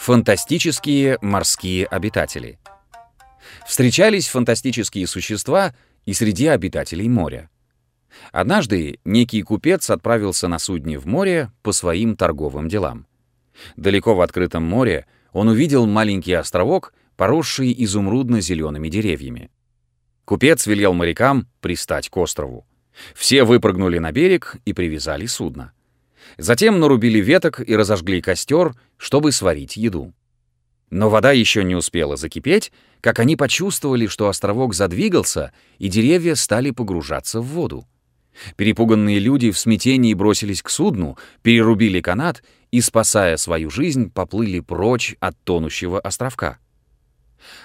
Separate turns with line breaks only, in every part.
Фантастические морские обитатели. Встречались фантастические существа и среди обитателей моря. Однажды некий купец отправился на судне в море по своим торговым делам. Далеко в открытом море он увидел маленький островок, поросший изумрудно-зелеными деревьями. Купец велел морякам пристать к острову. Все выпрыгнули на берег и привязали судно. Затем нарубили веток и разожгли костер, чтобы сварить еду. Но вода еще не успела закипеть, как они почувствовали, что островок задвигался, и деревья стали погружаться в воду. Перепуганные люди в смятении бросились к судну, перерубили канат и, спасая свою жизнь, поплыли прочь от тонущего островка.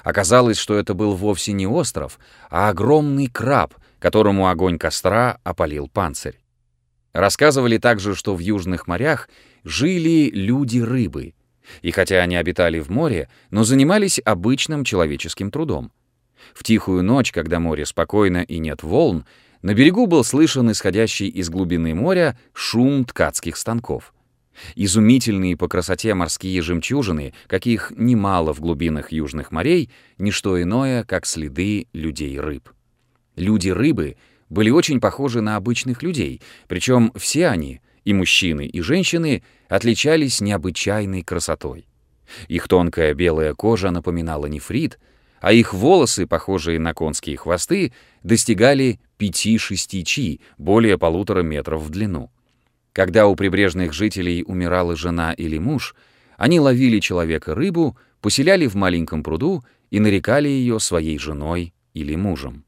Оказалось, что это был вовсе не остров, а огромный краб, которому огонь костра опалил панцирь. Рассказывали также, что в южных морях жили люди-рыбы, и хотя они обитали в море, но занимались обычным человеческим трудом. В тихую ночь, когда море спокойно и нет волн, на берегу был слышен исходящий из глубины моря шум ткацких станков. Изумительные по красоте морские жемчужины, каких немало в глубинах южных морей, — ничто иное, как следы людей-рыб. Люди-рыбы — были очень похожи на обычных людей, причем все они, и мужчины, и женщины, отличались необычайной красотой. Их тонкая белая кожа напоминала нефрит, а их волосы, похожие на конские хвосты, достигали 5-6 чи, более полутора метров в длину. Когда у прибрежных жителей умирала жена или муж, они ловили человека-рыбу, поселяли в маленьком пруду и нарекали ее своей женой или мужем.